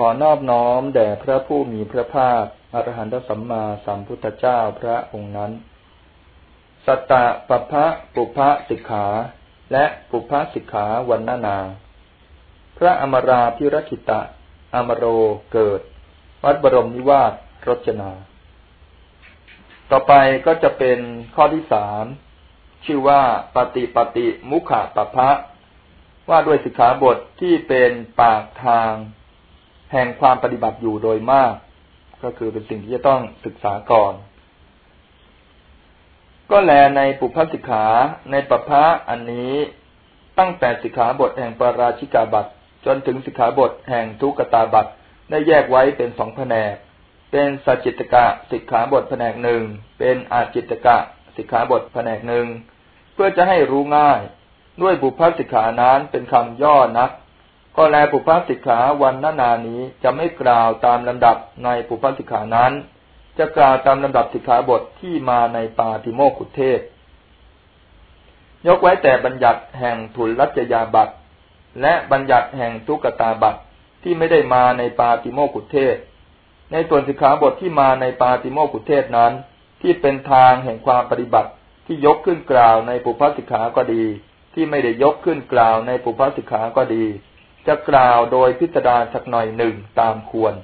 ขอนอบน้อมแด่พระผู้มีพระภาคอรหันตสัมมาสัมพุทธเจ้าพระองค์นั้น สัตตะปะพะปุพะสิกขา และปุพะสิกขาวันนานา พระอมราพิรคิตะ อมโรเกิด วัดบรมนิวาสรจนา ต่อไปก็จะเป็นข้อที่สามชื่อว่าปฏิปฏิมุขะปะพะว่าด้วยสิกขาบทที่เป็นปากทาง แห่งความปฏิบัติอยู่โดยมาก ก็คือเป็นสิ่งที่จะต้องศึกษาก่อน ก็แลในปุพพสิกขาในปภะอันนี้ตั้งแต่สิกขาบทแห่งปราชิกาบัตจนถึงสิกขาบทแห่งทุกตาบัตได้แยกไว้เป็นสองแผนก เป็นสัจจิตกะสิกขาบทแผนกหนึ่งเป็นอาจิตกะสิกขาบทแผนกหนึ่งเพื่อจะให้รู้ง่าย ด้วยบุพสิกขานั้นเป็นคำย่อนัก ก็แลปุพพสิกขาวันนานานี้จะไม่กล่าวตามลำดับในปุพพสิกขานั้น จะกล่าวตามลำดับสิกขาบทที่มาในปาติโมกุเทศ ยกไว้แต่บัญญัติแห่งทุลรัจยาบัตและบัญญัติแห่งทุกตาบัตที่ไม่ได้มาในปาติโมกุเทศ ในส่วนสิกขาบทที่มาในปาติโมกุเทศนั้น ที่เป็นทางแห่งความปฏิบัติที่ยกขึ้นกล่าวในปุพพสิกขาก็ดี ที่ไม่ได้ยกขึ้นกล่าวในปุพพสิกขาก็ดี จะกล่าวโดยพิสดารสักหน่อยหนึ่งตามควร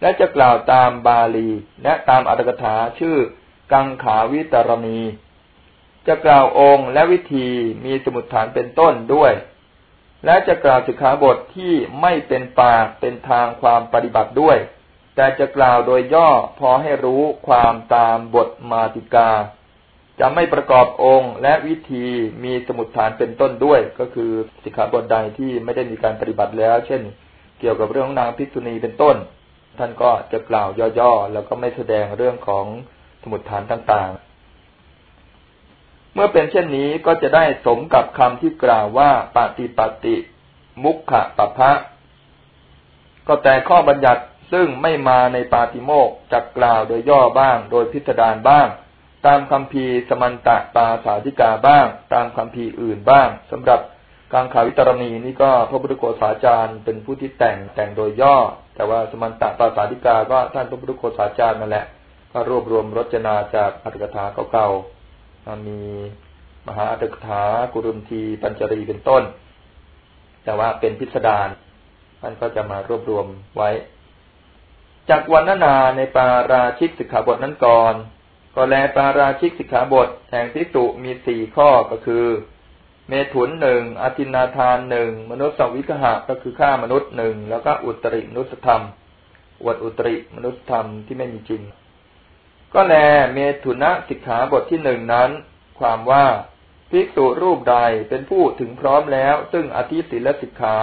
และจะกล่าวตามบาลีและตามอัตถกถาชื่อกังขาวิตรณี จะกล่าวองค์และวิธีมีสมุดฐานเป็นต้นด้วย และจะกล่าวสิกขาบทที่ไม่เป็นปากเป็นทางความปฏิบัติด้วย แต่จะกล่าวโดยย่อพอให้รู้ความตามบทมาติกา จะไม่ประกอบองค์ และวิธีมีสมุดฐานเป็นต้นด้วย ก็คือสิกขาบทใดที่ไม่ได้มีการปฏิบัติแล้ว เช่น เกี่ยวกับเรื่องของนางพิษุณีเป็นต้น ท่านก็จะกล่าวย่อๆแล้วก็ไม่แสดงเรื่องของสมุดฐานต่างๆ เมื่อเป็นเช่นนี้ก็จะได้สมกับคำที่กล่าวว่าปฏิปติ มุขขะปะพะก็แต่ข้อบัญญัติซึ่งไม่มาในปาติโมกจะกล่าวโดยย่อบ้าง โดยพิสดารบ้าง ตามคำพีสมันตะปาสาธิกาบ้าง ตามคำพีอื่นบ้างสำหรับการขาวิตรณีนี่ก็พระพุทธโฆษาจารย์เป็นผู้ที่แต่งแต่งโดยย่อ แต่ว่าสมันตะปาสาธิกาก็ท่านพระพุทธโฆษาจารย์นั่นแหละ ก็รวบรวมรจนาจากอัตถกถาเก่าๆมีมหาอัตถกถากุรุนทีปัญจรีเป็นต้น แต่ว่าเป็นพิสดารท่านก็จะมารวบรวมไว้ จากวันนาในปาราชิกสิกขาบทนั้นก่อน ก็แลปาราชิกสิกขาบทแห่งพิสุมีสี่ข้อก็คือ เมถุนหนึ่งอธินาทานหนึ่งมนุษย์สวิกหะก็คือฆ่ามนุษย์หนึ่งแล้วก็อุตริมนุสธรรมอวดอุตริมนุษธรรมที่ไม่มีจริง ก็แลเมถุนะสิกขาบทที่หนึ่งนั้น ความว่าภิกษุรูปใดเป็นผู้ถึงพร้อมแล้ว ซึ่งอธิศีลสิกขา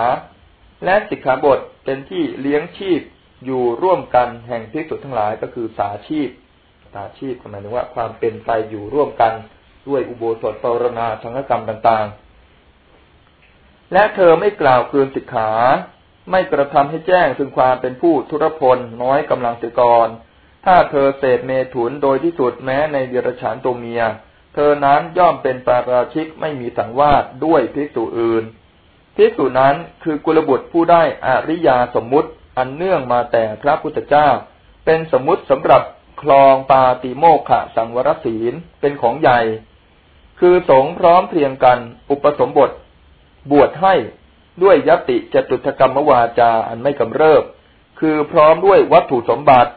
และสิกขาบทเป็นที่เลี้ยงชีพอยู่ร่วมกันแห่งภิกษุทั้งหลายก็คือสาชีพ ตาชีพหมายถึงว่าความเป็นไปอยู่ร่วมกันด้วยอุโบสถปรณาสังฆกรรมต่างๆ และเธอไม่กล่าวเกินสิกขา ไม่กระทำให้แจ้งถึงความเป็นผู้ทุรพลน้อยกำลังเสกร ถ้าเธอเสพเมถุนโดยที่สุดแม้ในเดรัจฉานตัวเมีย เธอนั้นย่อมเป็นปาราชิกไม่มีสังวาสด้วยพิสูจอื่นพิสูจนั้นคือกุลบุตรผู้ได้อริยาสมมุติอันเนื่องมาแต่พระพุทธเจ้า เป็นสมมุติสำหรับ คลองปาติโมกขะสังวรศีลเป็นของใหญ่ คือสงพร้อมเพียงกัน อุปสมบท บวชให้ด้วยยติจตุถกรรมวาจาอันไม่กำเริบ คือพร้อมด้วยวัตถุสมบัติ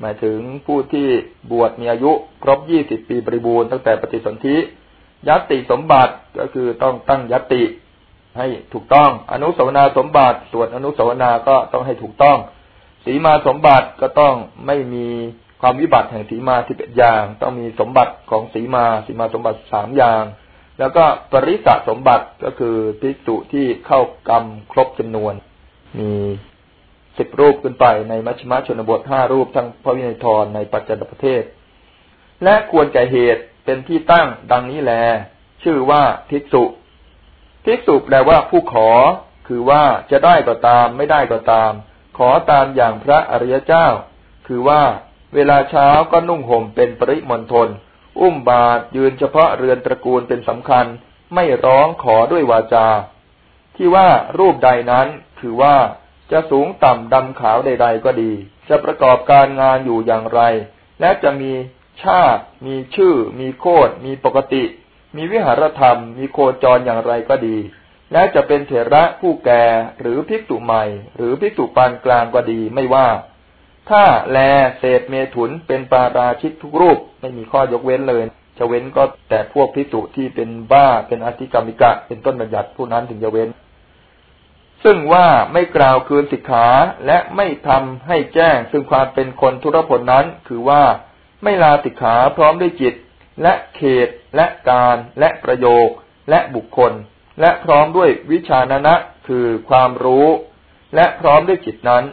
หมายถึงผู้ที่บวชมีอายุครบยี่สิบปีบริบูรณ์ตั้งแต่ปฏิสนธิยติสมบัติก็คือต้องตั้งยติให้ถูกต้อง อนุสาวนาสมบัติส่วนอนุสาวนาก็ต้องให้ถูกต้อง สีมาสมบัติก็ต้องไม่มี ความวิบัติแห่งสีมาสิบเอ็ดอย่าง ต้องมีสมบัติของสีมาสีมาสมบัติสามอย่าง แล้วก็ปริสะสมบัติก็คือภิกษุที่เข้ากรรมครบจำนวน มีสิบรูปขึ้นไปในมัชฌิมชนบทห้ารูปทั้งพระวินัยทรในปัจจันตประเทศ และควรแก่เหตุเป็นที่ตั้งดังนี้แล ชื่อว่าภิกษุภิกษุแปลว่าผู้ขอ คือว่าจะได้ก็ตามไม่ได้ก็ตาม ขอตามอย่างพระอริยเจ้า คือว่า เวลาเช้าก็นุ่งห่มเป็นปริมณฑลอุ้มบาตรยืนเฉพาะเรือนตระกูลเป็นสำคัญ ไม่ร้องขอด้วยวาจา ที่ว่ารูปใดนั้นคือว่าจะสูงต่ำดำขาวใด ๆ ก็ดี จะประกอบการงานอยู่อย่างไร และจะมีชาติ มีชื่อ มีโคดมีปกติ มีวิหารธรรม มีโคจรอย่างไรก็ดี และจะเป็นเถระผู้แก่หรือภิกษุใหม่ หรือภิกษุปานกลางก็ดีไม่ว่า ถ้าแลเศษเมถุนเป็นปาราชิกทุกรูปไม่มีข้อยกเว้นเลยจะเว้นก็แต่พวกภิกษุที่เป็นบ้าเป็นอธิกรรมิกะ เป็นต้นบัญญัติผู้นั้นถึงจะเว้น ซึ่งว่าไม่กล่าวคืนสิกขาและไม่ทำให้แจ้ง ซึ่งความเป็นคนทุรพลนั้น คือว่าไม่ลาสิกขาพร้อมด้วยจิต และเขตและการและประโยค และบุคคล และพร้อมด้วยวิชานะนะคือความรู้ และพร้อมด้วยจิตนั้น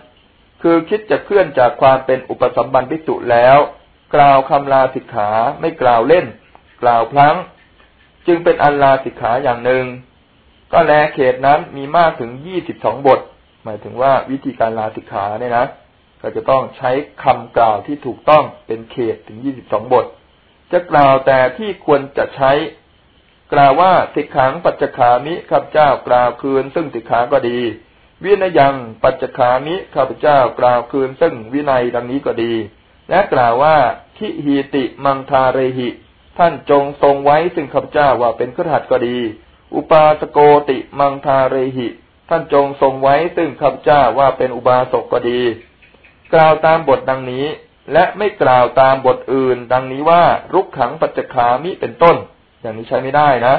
คือคิดจะเคลื่อนจากความเป็นอุปสมบันพิจุแล้ว กล่าวคำลาสิกขาไม่กล่าวเล่น กล่าวพลั้ง จึงเป็นอันลาสิกขาอย่างหนึ่ง ก็แลเขตนั้นมีมากถึงยี่สิบสองบท หมายถึงว่าวิธีการลาสิกขาเนี่ยนะก็จะต้องใช้คำกล่าวที่ถูกต้องเป็นเขตถึงยี่สิบสองบท จะกล่าวแต่ที่ควรจะใช้ กล่าวว่าสิกขังปัจจขามิข้าพเจ้ากล่าวคืน ซึ่งสิกขาก็ดี วินยังปัจจขามิข้าพเจ้ากล่าวคืนซึ่งวินัยดังนี้ก็ดี และกล่าวว่าทิหีติมังทาเรหิ ท่านจงทรงไว้ซึ่งข้าพเจ้าว่าเป็นขหัดก็ดี อุปาสโกติมังทาเรหิ ท่านจงทรงไว้ซึ่งข้าพเจ้าว่าเป็นอุบาสกก็ดี กล่าวตามบทดังนี้ และไม่กล่าวตามบทอื่น ดังนี้ว่ารุกขังปัจจคามิเป็นต้น อย่างนี้ใช้ไม่ได้นะ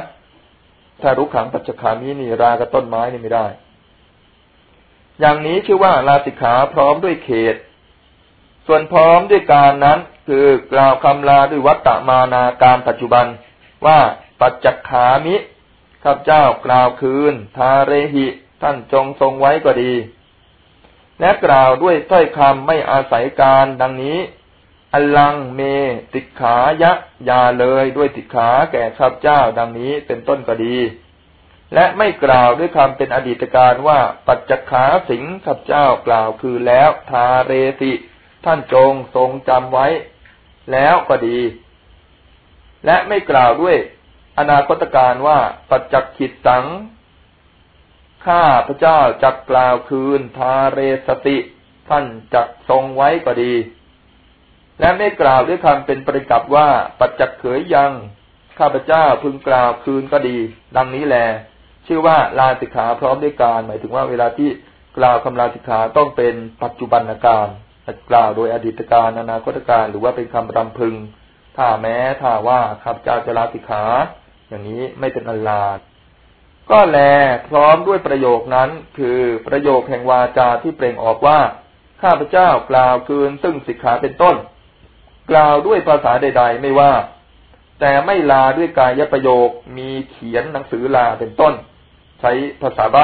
ถ้ารุกขังปัจจคามินี่รากับต้นไม้นี่ไม่ได้ อย่างนี้ชื่อว่าลาสิกขาพร้อมด้วยเขต ส่วนพร้อมด้วยการนั้น คือกล่าวคำลาด้วยวัตตมานาการปัจจุบัน ว่าปัจจคามิข้าพเจ้ากล่าวคืน ทาเรหิ ท่านจงทรงไว้ก็ดี และกล่าวด้วยถ้อยคำไม่อาศัยการดังนี้อลังเมติขายะยาเลยด้วยติขาแก่ข้าพเจ้าดังนี้เป็นต้นก็ดี และไม่กล่าวด้วยคำเป็นอดีตการว่าปัจจขาสิงข้าพเจ้ากล่าวคือแล้วทาเรติท่านจงทรงจำไว้ แล้วก็ดี และไม่กล่าวด้วย อนาคตการว่าปัจจขิดสังข้าพระเจ้าจักกล่าวคืนทาเรสติ ท่านจักทรงไว้ก็ดี และไม่กล่าวด้วยคำเป็นปริกับว่า ปัจจเขยยัง ข้าพเจ้าพึงกล่าวคืนก็ดี ดังนี้แล ชื่อว่าลาสิกขาพร้อมด้วยการ หมายถึงว่าเวลาที่กล่าวคำลาสิกขาต้องเป็นปัจจุบันการกล่าวโดยอดีตการอนาคตการ หรือว่าเป็นคำรำพึง ถ้าแม้ถ้าว่าข้าพเจ้าจะลาสิกขา อย่างนี้ไม่เป็นอัลลาก็แลพร้อมด้วยประโยคนั้นคือประโยคแห่งวาจาที่เปล่งออกว่า ข้าพเจ้ากล่าวคืนซึ่งสิกขาเป็นต้น กล่าวด้วยภาษาใด ๆ ไม่ว่า แต่ไม่ลาด้วยกายประโยคมีเขียนหนังสือลาเป็นต้น ใช้ภาษาใบ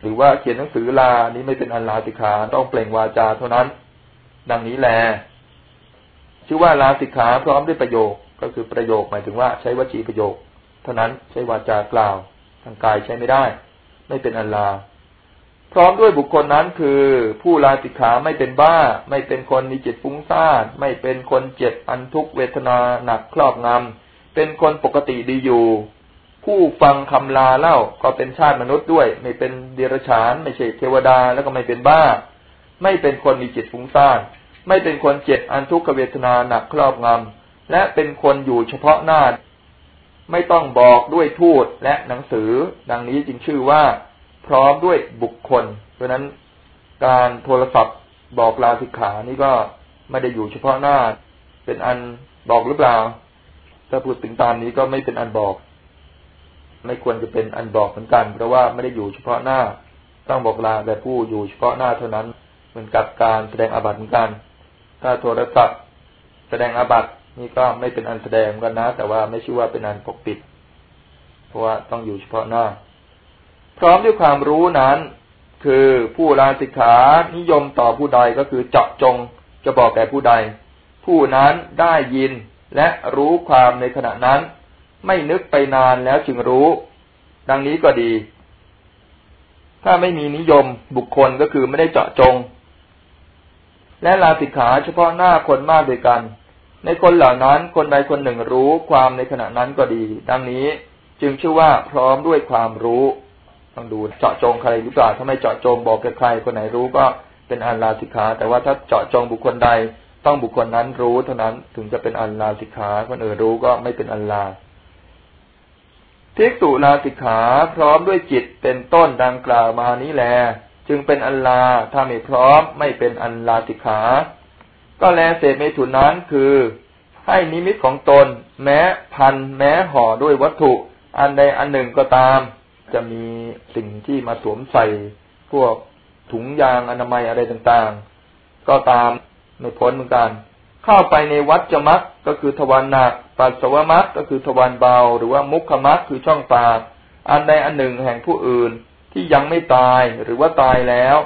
หรือว่าเขียนหนังสือลานี้ไม่เป็นอันลาสิกขาต้องเปล่งวาจาเท่านั้น ดังนี้แล ชื่อว่าลาสิกขาพร้อมด้วยประโยคก็คือประโยคหมายถึงว่าใช้วจีประโยค เท่านั้นใช้วาจากล่าว ทางกายใช้ไม่ได้ ไม่เป็นอัลลา พร้อมด้วยบุคคลนั้นคือ ผู้ลาสิกขาไม่เป็นบ้า ไม่เป็นคนมีจิตฟุ้งซ่านไม่เป็นคนเจ็บอันทุกเวทนาหนักครอบงำเป็นคนปกติดีอยู่ ผู้ฟังคำลาเล่าก็เป็นชาติมนุษย์ด้วย ไม่เป็นเดรัจฉาน ไม่ใช่เทวดาแล้วก็ไม่เป็นบ้า ไม่เป็นคนมีจิตฟุ้งซ่านไม่เป็นคนเจ็บอันทุกขเวทนาหนักครอบงำและเป็นคนอยู่เฉพาะหน้า ไม่ต้องบอกด้วยทูตและหนังสือ ดังนี้จึงชื่อว่า พร้อมด้วยบุคคลเพราะนั้นการโทรศัพท์บอกลาสิกขานี่ก็ไม่ได้อยู่เฉพาะหน้า เป็นอันบอกหรือเปล่าถ้าพูดถึงตามนี้ก็ไม่เป็นอันบอก ไม่ควรจะเป็นอันบอกเหมือนกัน เพราะว่าไม่ได้อยู่เฉพาะหน้า ต้องบอกลาแต่ผู้อยู่เฉพาะหน้าเท่านั้น เหมือนกับการแสดงอาบัติเหมือนกัน ถ้าโทรศัพท์แสดงอาบัตินี่ก็ไม่เป็นอันแสดงกันนะ แต่ว่าไม่ชื่อว่าเป็นอันปกปิด เพราะว่าต้องอยู่เฉพาะหน้า พร้อมด้วยความรู้นั้น คือผู้ลาสิกขานิยมต่อผู้ใดก็คือเจาะจงจะบอกแก่ผู้ใด ผู้นั้นได้ยินและรู้ความในขณะนั้น ไม่นึกไปนานแล้วจึงรู้ ดังนี้ก็ดี ถ้าไม่มีนิยมบุคคลก็คือไม่ได้เจาะจง และลาสิกขาเฉพาะหน้าคนมากด้วยกัน ในคนเหล่านั้นคนใดคนหนึ่งรู้ความในขณะนั้นก็ดี ดังนี้จึงชื่อว่าพร้อมด้วยความรู้ต้องดูเจาะจงใครหรือเปล่าถ้าไม่เจาะจงบอกกับใครคนไหนรู้ก็เป็นอันลาสิกขา แต่ว่าถ้าเจาะจงบุคคลใดต้องบุคคลนั้นรู้เท่านั้นถึงจะเป็นอันลาสิกขาคนอื่นรู้ก็ไม่เป็นอันลา ทิกตุลาสิกขาพร้อมด้วยจิตเป็นต้นดังกล่าวมานี้แล จึงเป็นอันลาถ้าไม่พร้อมไม่เป็นอันลาสิกขา ก็แลเศษเมถุนนั้นคือ ให้นิมิตของตน แม้พันแม้ห่อด้วยวัตถุ อันใดอันหนึ่งก็ตาม จะมีสิ่งที่มาสวมใส่ พวกถุงยางอนามัยอะไรต่างๆ ก็ตามไม่พ้นเหมือนกัน เข้าไปในวัดจมักก็คือทวารหนัก ปัสสาวมักก็คือทวารเบา หรือว่ามุขมักคือช่องปากอันใดอันหนึ่งแห่งผู้อื่นที่ยังไม่ตายหรือว่าตายแล้ว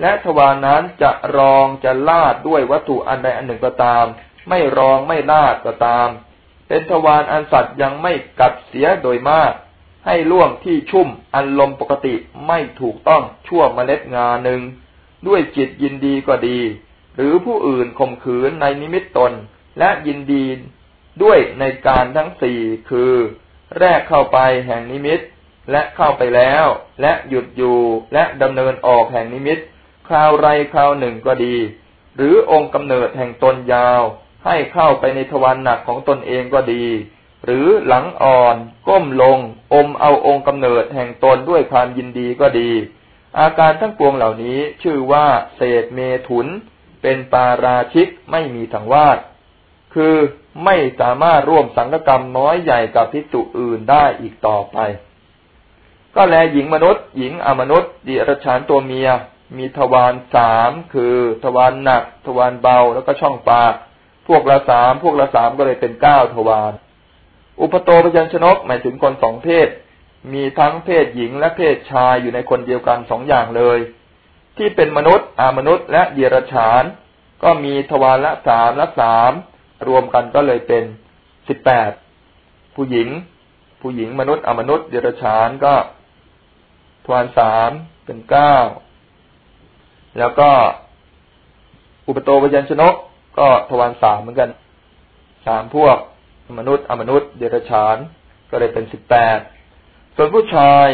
และทวารนั้นจะรองจะลาดด้วยวัตถุอันใดอันหนึ่งก็ตาม ไม่รองไม่ลาดก็ตาม เป็นทวารอันสัตว์ยังไม่กัดเสียโดยมาก ให้ล่วงที่ชุ่มอันลมปกติไม่ถูกต้องชั่วเมล็ดงาหนึ่งด้วยจิตยินดีก็ดี หรือผู้อื่นข่มขืนในนิมิตตน และยินดี ด้วยในการทั้งสี่คือ แรกเข้าไปแห่งนิมิต และเข้าไปแล้ว และหยุดอยู่และดำเนินออกแห่งนิมิต คราวไรคราวหนึ่งก็ดี หรือองค์กำเนิดแห่งตนยาว ให้เข้าไปในทวารหนักของตนเองก็ดี หรือหลังอ่อน ก้มลง อมเอาองค์กำเนิดแห่งตนด้วยความยินดีก็ดี อาการทั้งปวงเหล่านี้ชื่อว่าเศษเมถุน เป็นปาราชิกไม่มีสังวาสคือ ไม่สามารถร่วมสังฆกรรมน้อยใหญ่กับพิจุอื่นได้อีกต่อไป ก็แลหญิงมนุษย์ หญิงอมนุษย์ดิรชานตัวเมีย มีทวารสามคือทวารหนัก ทวารเบาแล้วก็ช่องปาก พวกละสามพวกละสามก็เลยเป็นเก้าทวารอุปโตปยัญชนกหมายถึงคนสองเพศ มีทั้งเพศหญิงและเพศชายอยู่ในคนเดียวกันสองอย่างเลย ที่เป็นมนุษย์อามนุษย์และเดรัจฉาน ก็มีทวารละสามละสาม รวมกันก็เลยเป็นสิบแปดผู้หญิง ผู้หญิงมนุษย์อมนุษย์เดรัจฉานก็ทวารสามเป็นเก้าแล้วก็อุปโตปยัญชนก ก็ทวารสามเหมือนกันสามพวกมนุษย์ อมนุษย์เดรัจฉาน ก็เลยเป็นสิบแปดส่วนผู้ชาย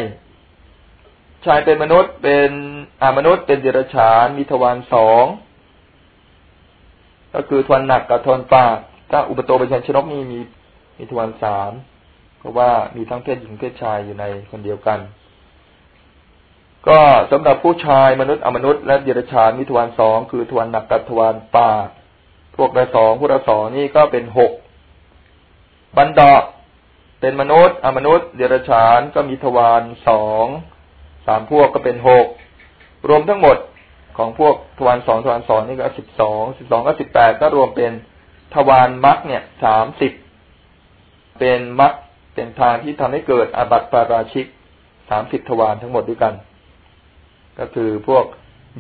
ชายเป็นมนุษย์เป็นอมนุษย์เป็นเดรัจฉานมีทวารสอง ก็คือทวารหนักกับทวารปากถ้าอุปโตปชัญชนกนี่มีมีทวารสามเพราะว่ามีทั้งเพศหญิงเพศชายอยู่ในคนเดียวกัน ก็สำหรับผู้ชายมนุษย์อมนุษย์และเดรัจฉานมีทวารสองคือทวารหนักกับทวารปากพวกละสองพวกละสองนี่ก็เป็นหกบันดาเป็นมนุษย์ อมนุษย์ เดรัจฉานก็มีทวารสองสามพวกก็เป็นหกรวมทั้งหมด ของพวกทวารสองทวารสองนี่ก็สิบสองสิบสองก็สิบแปดก็รวมเป็นทวารมรรคเนี่ยสามสิบเป็นมรรคเป็นทางที่ทำให้เกิดอาบัติปาราชิกสามสิบทวารทั้งหมดด้วยกัน ก็คือพวก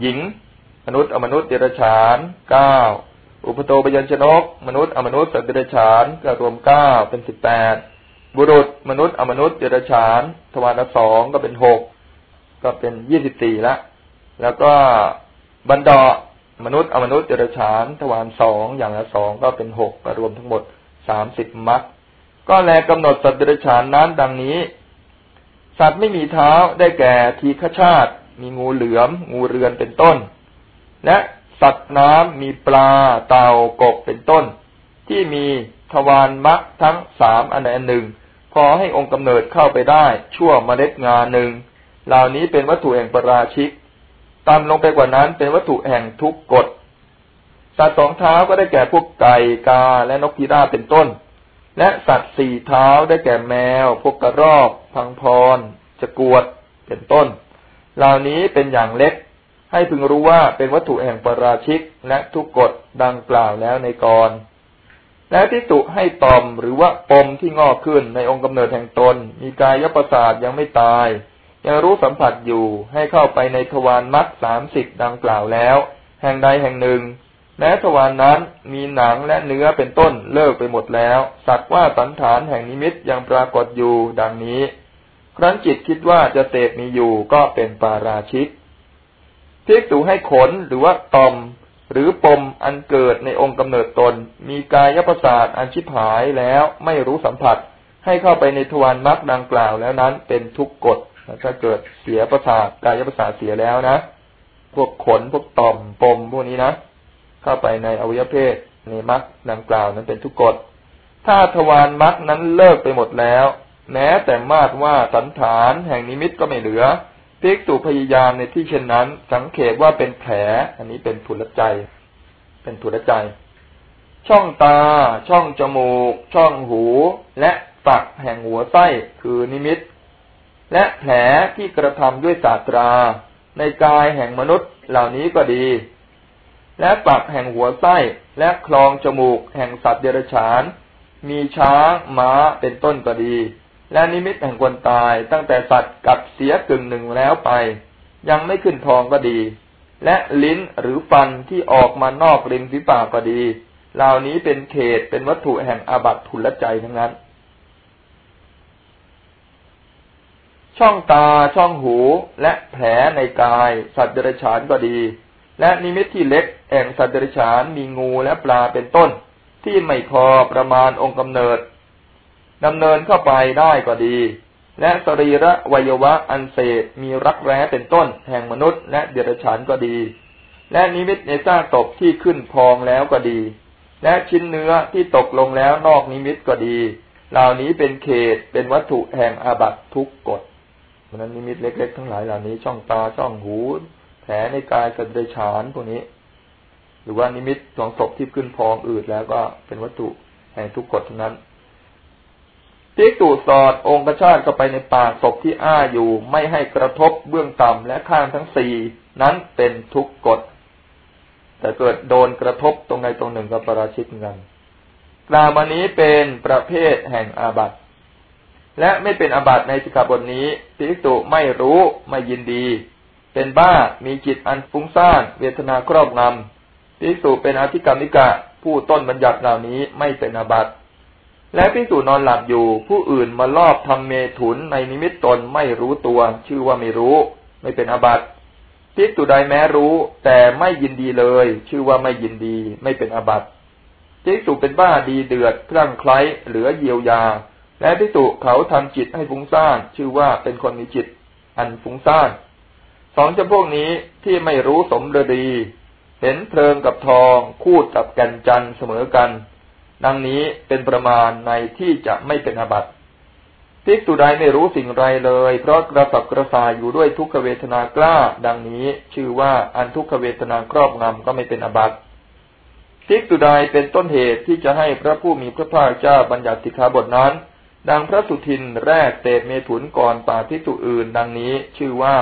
หญิง มนุษย์ อมนุษย์เดรัจฉานเก้าอุปโตปยัญชนก มนุษย์ อมนุษย์สัตว์เดรัจฉานก็รวมเก้าเป็นสิบแปดบุรุษ มนุษย์ อมนุษย์เดรัจฉาน ทวารละสองก็เป็นหกก็เป็นยี่สิบสี่ละแล้วก็ บรรดามนุษย์อมนุษย์เดรัจฉานทวารสองอย่างละสองก็เป็นหกรวมทั้งหมดสามสิบมัดก็แลกำหนดสัตว์เดรัจฉานนั้นดังนี้ สัตว์ไม่มีเท้าได้แก่ทีฆชาติ มีงูเหลือม งูเรือนเป็นต้น และสัตว์น้ำมีปลาเต่ากบเป็นต้น ที่มีทวารมักทั้งสามอันใดอันหนึ่ง พอให้องค์กำเนิดเข้าไปได้ชั่วเมล็ดงานหนึ่งเหล่านี้เป็นวัตถุแห่งปราชิก ตามลงไปกว่านั้นเป็นวัตถุแห่งทุกกฎสัตว์สองเท้าก็ได้แก่พวกไก่กาและนกพิราบเป็นต้น และสัตว์สี่เท้าได้แก่แมว พวกกระรอก พังพรจะกวดเป็นต้น เหล่านี้เป็นอย่างเล็ก ให้พึงรู้ว่าเป็นวัตถุแห่งปราชิกและทุกกฎดังกล่าวแล้วในกรและทิ่ตุให้ตอมหรือว่าปมที่งอกขึ้นในองค์กำเนิดแห่งตน มีกายประสาทยังไม่ตาย ยังรู้สัมผัสอยู่ให้เข้าไปในทวารมัดสามสิบดังกล่าวแล้ว แห่งใดแห่งหนึ่ง แม้ทวารนนั้นมีหนังและเนื้อเป็นต้นเลิกไปหมดแล้ว สัตว์ว่าสันฐานแห่งนิมิตยังปรากฏอยู่ดังนี้ ครั้นจิตคิดว่าจะเสพมีอยู่ก็เป็นปาราชิกพิกตูให้ขนหรือว่าตอม หรือปมอันเกิดในองค์กำเนิดตน มีกายประสาทอันชิบหายแล้วไม่รู้สัมผัส ให้เข้าไปในทวารมรรคดังกล่าวแล้วนั้นเป็นทุกกฎ ถ้าเกิดเสียประสาทกายประสาทเสียแล้วนะพวกขนพวกต่อมปมพวกนี้นะเข้าไปในอวัยวะเพศในมรรคดังกล่าวนั้นเป็นทุกกฎถ้าทวารมรรคนั้นเลิกไปหมดแล้ว แม้แต่มาดว่าสันฐานแห่งนิมิตก็ไม่เหลือภิกษุพยายามในที่เช่นนั้น สังเกตว่าเป็นแผล อันนี้เป็นทุลใจ เป็นทุลใจ ช่องตา ช่องจมูก ช่องหู และฝักแห่งหัวไส้คือนิมิต และแผลที่กระทำด้วยศาสตรา ในกายแห่งมนุษย์เหล่านี้ก็ดี และฝักแห่งหัวไส้และคลองจมูกแห่งสัตว์เดรัจฉาน มีช้างม้าเป็นต้นก็ดี และนิมิตแห่งคนตายตั้งแต่สัตว์กับเสียกึ่งหนึ่งแล้วไป ยังไม่ขึ้นทองก็ดี และลิ้นหรือฟันที่ออกมานอกริมฝีปากก็ดี เหล่านี้เป็นเขตเป็นวัตถุแห่งอาบัตทุลใจทั้งนั้น ช่องตาช่องหูและแผลในกาย สัตว์เดรัจฉานก็ดี และนิมิตที่เล็กแห่งสัตว์เดรัจฉานมีงูและปลาเป็นต้น ที่ไม่พอประมาณองค์กำเนิดดำเนินเข้าไปได้ก็ดี และสรีระวัยวะอันเศษมีรักแร้เป็นต้น แห่งมนุษย์ และเดรัจฉานก็ดี และนิมิตในซากตกที่ขึ้นพองแล้วก็ดี และชิ้นเนื้อที่ตกลงแล้วนอกนิมิตก็ดี เหล่านี้เป็นเขตเป็นวัตถุแห่งอาบัตทุกกฎ ราะนั้นนิมิตเล็ก ๆ ทั้งหลายเหล่านี้ ช่องตาช่องหู แผลในกายกระเดชานพวกนี้ หรือว่านิมิตของศพที่ขึ้นพองอืดแล้วก็เป็นวัตถุแห่งทุกกฎทั้งนั้นภิกษุสอดองค์ชาติเข้าไปในปากศพที่อ้าอยู่ ไม่ให้กระทบเบื้องต่ำและข้างทั้งสี่นั้นเป็นทุกกฎแต่เกิดโดนกระทบตรงใดตรงหนึ่งกับประราชิกกันกล่าวมานี้เป็นประเภทแห่งอาบัติ และไม่เป็นอาบัติในสิกขาบทนี้ภิกษุไม่รู้ไม่ยินดี เป็นบ้ามีจิตอันฟุ้งซ่านเวทนาครอบงำภิกษุเป็นอธิกรรมิกะ ผู้ต้นบัญญัติเหล่านี้ไม่เป็นอาบัติและพิสูจนอนหลับอยู่ ผู้อื่นมาลอบทำเมถุนในนิมิตตนไม่รู้ตัว ชื่อว่าไม่รู้ ไม่เป็นอบัติพิสูจใดแม้รู้ แต่ไม่ยินดีเลย ชื่อว่าไม่ยินดี ไม่เป็นอบัติพิสูจเป็นบ้าดีเดือดคลั่งไคล้เหลือเยียวยา และพิสูจเขาทำจิตให้ฟุ้งซ่าน ชื่อว่าเป็นคนมีจิต อันฟุ้งซ่านสองจำพวกนี้ที่ไม่รู้สมเดี เห็นเพลิงกับทองคูดกับแก่นจันเสมอกัน ดังนี้เป็นประมาณในที่จะไม่เป็นอบัติภิกษุใดไม่รู้สิ่งไรเลย เพราะกระสับกระส่ายอยู่ด้วยทุกขเวทนากล้า ดังนี้ชื่อว่าอันทุกขเวทนาครอบงำก็ไม่เป็นอบัติภิกษุใดเป็นต้นเหตุที่จะให้พระผู้มีพระภาคเจ้าบัญญัติสิกขาบทนั้น ดังพระสุทินแรกเตเมถุนก่อนป่าภิกษุอื่น ดังนี้ชื่อว่า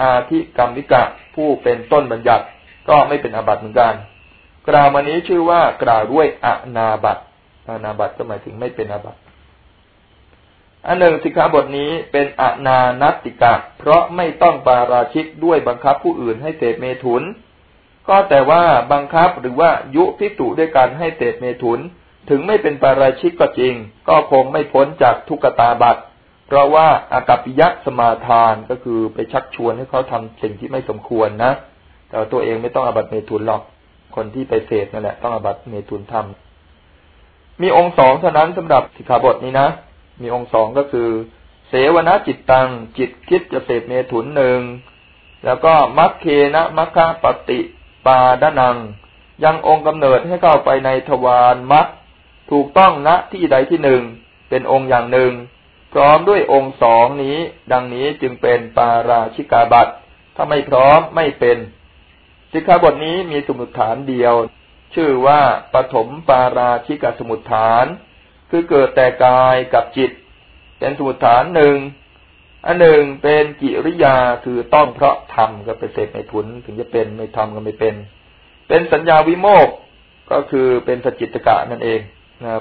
อาธิกรรมิกะผู้เป็นต้นบัญญัติก็ไม่เป็นอาบัติเหมือนกัน กล่าวมานี้ชื่อว่ากล่าวด้วยอนาบัตอนาบัตก็หมายถึงไม่เป็นอาบัตอันหนึ่งสิกขาบทนี้เป็นอนานติกะ เพราะไม่ต้องปาราชิกด้วยบังคับผู้อื่นให้เสพเมถุน ก็แต่ว่าบังคับหรือว่ายุภิกษุ้วยการให้เสพเมถุน ถึงไม่เป็นปาราชิกก็จริง ก็คงไม่พ้นจากทุกกฏาบัติเพราะว่าอากัปปิยะสมาทานก็คือไปชักชวนให้เขาทำสิ่งที่ไม่สมควรนะ แต่ตัวเองไม่ต้องอาบัติเมถุนหรอก คนที่ไปเสพนั่นแหละต้องอาบัติเมถุนธรรมมีองค์สองเท่านั้นสำหรับสิกขาบทนี้นะ มีองค์สองก็คือ เสวนาจิตตังจิตคิดจะเสพเมถุนหนึ่งแล้วก็มัคเคนะมัคคะปฏิปาดานัง ยังองค์กำเนิดให้เข้าไปในทวารมัค ถูกต้องณที่ใดที่หนึ่งเป็นองค์อย่างหนึ่ง พร้อมด้วยองค์สองนี้ ดังนี้จึงเป็นปาราชิกาบัตถ้าไม่พร้อมไม่เป็นสิกขาบทนี้มีสมุดฐานเดียว ชื่อว่าปฐมปาราชิกสมุดฐาน คือเกิดแต่กายกับจิต เป็นสมุดฐานหนึ่งอันหนึ่งเป็นกิริยาคือต้องเพราะทำก็เป็นเศษในทุนถึงจะเป็นไม่ทำก็ไม่เป็น เป็นสัญญาวิโมกก็คือเป็นสจิตกะนั่นเอง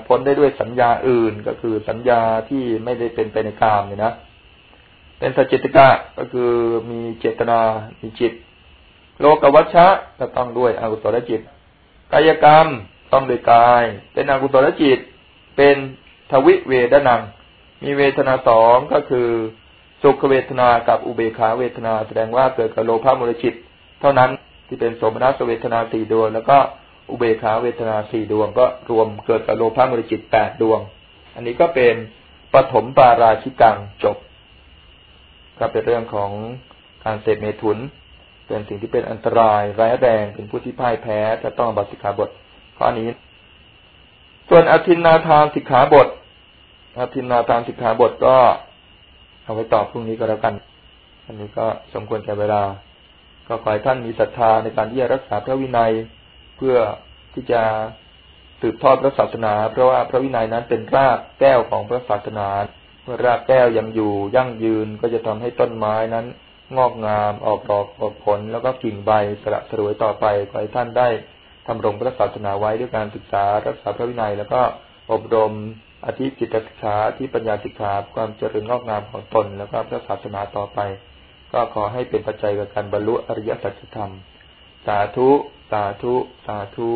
พ้นได้ด้วยสัญญาอื่นก็คือสัญญาที่ไม่ได้เป็นไปในกามเนี่ยนะ เป็นสจิตกะก็คือมีเจตนา มีจิต โลกวัชชะก็ต้องด้วยอกุศลจิต กายกรรมต้องด้วยกาย เป็นอกุศลจิต เป็นทวิเวดนัง มีเวทนาสองก็คือสุขเวทนากับอุเบขาเวทนา แสดงว่าเกิดกับโลภะมูลจิต เท่านั้นที่เป็นสมนัสเวทนาสี่ดวงแล้วก็ อุเบขาเวทนาสี่ดวงก็รวมเกิดกับโลภะมูลจิตแปดดวง อันนี้ก็เป็นปฐมปาราชิกังจบ ก็เป็นเรื่องของการเสพเมถุน เป็นสิ่งที่เป็นอันตรายร้ายแรงเป็นผู้ที่พ่ายแพ้จะต้องบัตสิกขาบทข้อนี้ ส่วนอธินนาทานสิกขาบทอธินนาทานสิกขาบทก็เอาไว้ตอบพรุ่งนี้ก็แล้วกัน อันนี้ก็สมควรแก่เวลา ก็ขอให้ท่านมีศรัทธาในการที่จะรักษาพระวินัย เพื่อที่จะสืบทอดพระศาสนา เพราะว่าพระวินัยนั้นเป็นรากแก้วของพระศาสนา เมื่อรากแก้วยังอยู่ยั่งยืนก็จะทำให้ต้นไม้นั้น งอกงามออกดอกออกผลแล้วก็กิ่งใบสละสรวยต่อไปขอให้ท่านได้ทำรงพระศาสนาไว้ด้วยการศึกษารักษาพระวินัย แล้วก็อบรมอธิจิตศึกษาที่ปัญญาศึกษาความเจริญงอกงามของตน แล้วก็พระศาสนาต่อไป ก็ขอให้เป็นปัจจัยกับการบรรลุอริยสัจธรรม สาธุ สาธุ สาธุ